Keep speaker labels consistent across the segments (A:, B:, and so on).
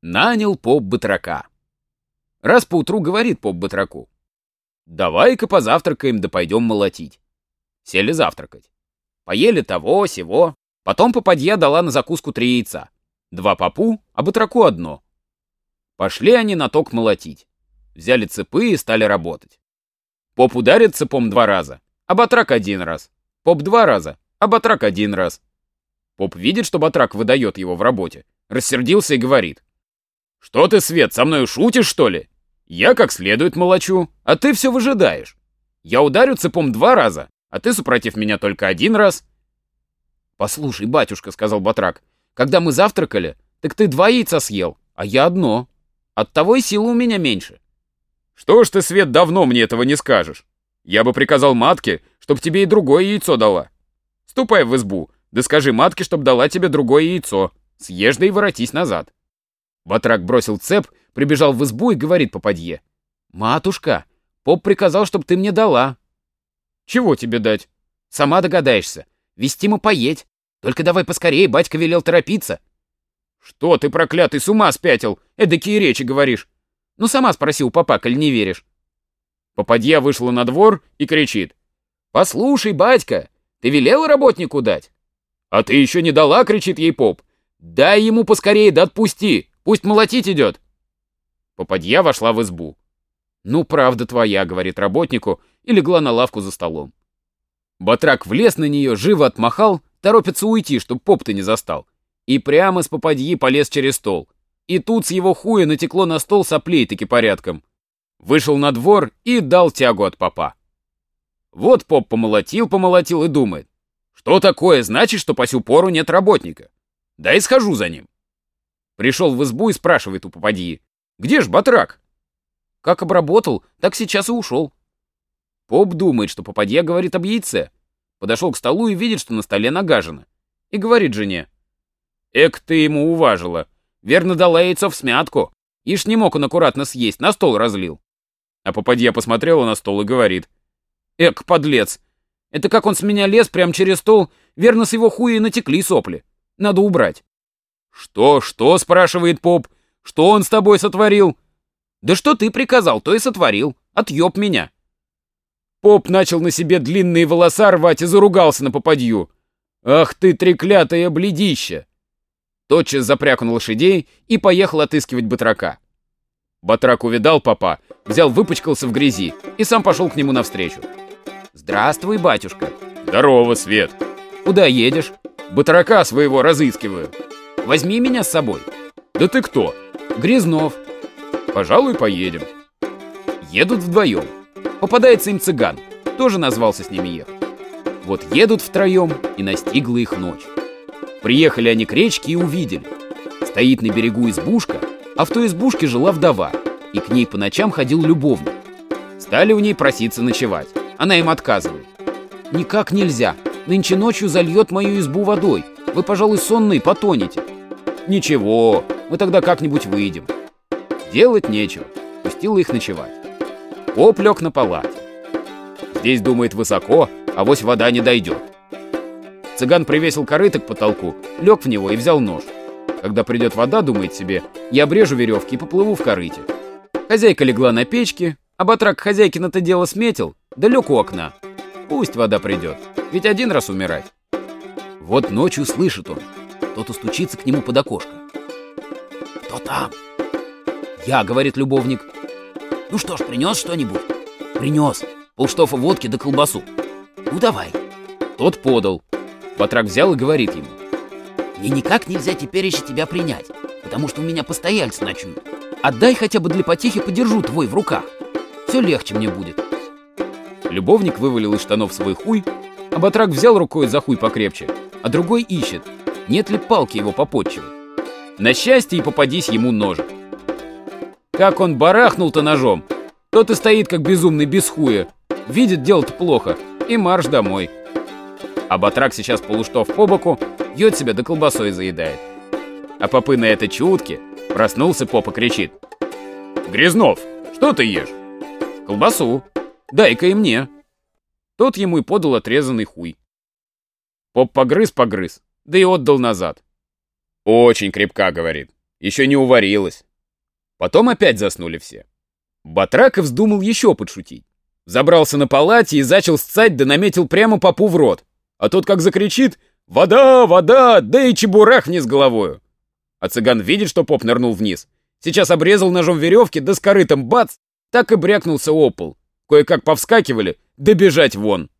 A: Нанял поп батрака. Раз поутру говорит поп батраку. Давай-ка позавтракаем да пойдем молотить. Сели завтракать. Поели того, сего. Потом попадья дала на закуску три яйца. Два попу, а батраку одно. Пошли они на ток молотить. Взяли цепы и стали работать. Поп ударит цепом два раза, а батрак один раз. Поп два раза, а батрак один раз. Поп видит, что батрак выдает его в работе. Рассердился и говорит. «Что ты, Свет, со мной шутишь, что ли? Я как следует молочу, а ты все выжидаешь. Я ударю цепом два раза, а ты, супротив меня, только один раз». «Послушай, батюшка», — сказал батрак, — «когда мы завтракали, так ты два яйца съел, а я одно. Оттого и силы у меня меньше». «Что ж ты, Свет, давно мне этого не скажешь? Я бы приказал матке, чтоб тебе и другое яйцо дала. Ступай в избу, да скажи матке, чтоб дала тебе другое яйцо. Съешь да и воротись назад». Батрак бросил цеп, прибежал в избу и говорит попадье. «Матушка, поп приказал, чтоб ты мне дала». «Чего тебе дать?» «Сама догадаешься. Вести мы поедь. Только давай поскорее, батька велел торопиться». «Что ты, проклятый, с ума спятил? Эдакие речи говоришь. Ну, сама спроси у папа, коль не веришь. Попадья вышла на двор и кричит. «Послушай, батька, ты велел работнику дать?» «А ты еще не дала?» — кричит ей поп. «Дай ему поскорее, да отпусти, пусть молотить идет». Попадья вошла в избу. «Ну, правда твоя», — говорит работнику, и легла на лавку за столом. Батрак влез на нее, живо отмахал, торопится уйти, чтоб поп-то не застал. И прямо с попадьи полез через стол. И тут с его хуя натекло на стол соплей таки порядком. Вышел на двор и дал тягу от попа. Вот поп помолотил-помолотил и думает. Что такое значит, что по сю пору нет работника? Да и схожу за ним. Пришел в избу и спрашивает у попадьи. Где ж батрак? Как обработал, так сейчас и ушел. Поп думает, что попадья говорит об яйце. Подошел к столу и видит, что на столе нагажено. И говорит жене. Эк ты ему уважила. Верно дала яйцо в смятку. Ишь не мог он аккуратно съесть, на стол разлил. А попадья посмотрела на стол и говорит. Эк, подлец. Это как он с меня лез прямо через стол, верно с его хуя и натекли сопли. Надо убрать. Что, что, спрашивает поп. Что он с тобой сотворил? Да что ты приказал, то и сотворил. Отъеб меня. Поп начал на себе длинные волоса рвать и заругался на попадью. Ах ты, треклятая бледища! тотчас запряг он лошадей и поехал отыскивать батрака. Батрак увидал папа, взял, выпачкался в грязи и сам пошел к нему навстречу. «Здравствуй, батюшка!» «Здорово, Свет!» «Куда едешь?» «Батрака своего разыскиваю!» «Возьми меня с собой!» «Да ты кто?» «Грязнов!» «Пожалуй, поедем!» Едут вдвоем. Попадается им цыган, тоже назвался с ними ехать. Вот едут втроем, и настигла их ночь. Приехали они к речке и увидели. Стоит на берегу избушка, а в той избушке жила вдова, и к ней по ночам ходил любовник. Стали у ней проситься ночевать. Она им отказывает. «Никак нельзя. Нынче ночью зальет мою избу водой. Вы, пожалуй, сонные потонете». «Ничего, мы тогда как-нибудь выйдем». Делать нечего. Пустила их ночевать. Поп лег на палате. Здесь, думает, высоко, а вось вода не дойдет. Цыган привесил корыто к потолку, лег в него и взял нож. Когда придет вода, думает себе, я обрежу веревки и поплыву в корыте. Хозяйка легла на печке, а батрак хозяйки на то дело сметил, да лег у окна. Пусть вода придет, ведь один раз умирать. Вот ночью слышит он, кто-то стучится к нему под окошко. «Кто там?» «Я», — говорит любовник. «Ну что ж, принес что-нибудь?» «Принес. Полштофа водки да колбасу». «Ну давай». Тот подал. Батрак взял и говорит ему. «Мне никак нельзя теперь еще тебя принять, потому что у меня постояльцы ночуют. Отдай хотя бы для потехи подержу твой в руках. Все легче мне будет». Любовник вывалил из штанов свой хуй, а Батрак взял рукой за хуй покрепче, а другой ищет, нет ли палки его попотчевать. На счастье и попадись ему ножик. Как он барахнул-то ножом, тот и стоит как безумный без хуя, видит дело-то плохо, и марш домой. А батрак сейчас полуштов по боку, ет себя до колбасой заедает. А попы на это чутки. Проснулся поп и кричит. «Грязнов, что ты ешь?» «Колбасу. Дай-ка и мне». Тот ему и подал отрезанный хуй. Поп погрыз-погрыз, да и отдал назад. «Очень крепка», — говорит. Еще не уварилась. Потом опять заснули все. Батрак вздумал еще подшутить. Забрался на палате и зачал сцать, да наметил прямо попу в рот. А тот как закричит «Вода, вода!» да и чебурах вниз головою. А цыган видит, что поп нырнул вниз. Сейчас обрезал ножом веревки, да с корытом бац, так и брякнулся о пол. Кое-как повскакивали, да бежать вон.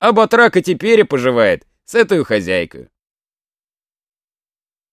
A: А батрак и теперь и поживает с этой хозяйкой.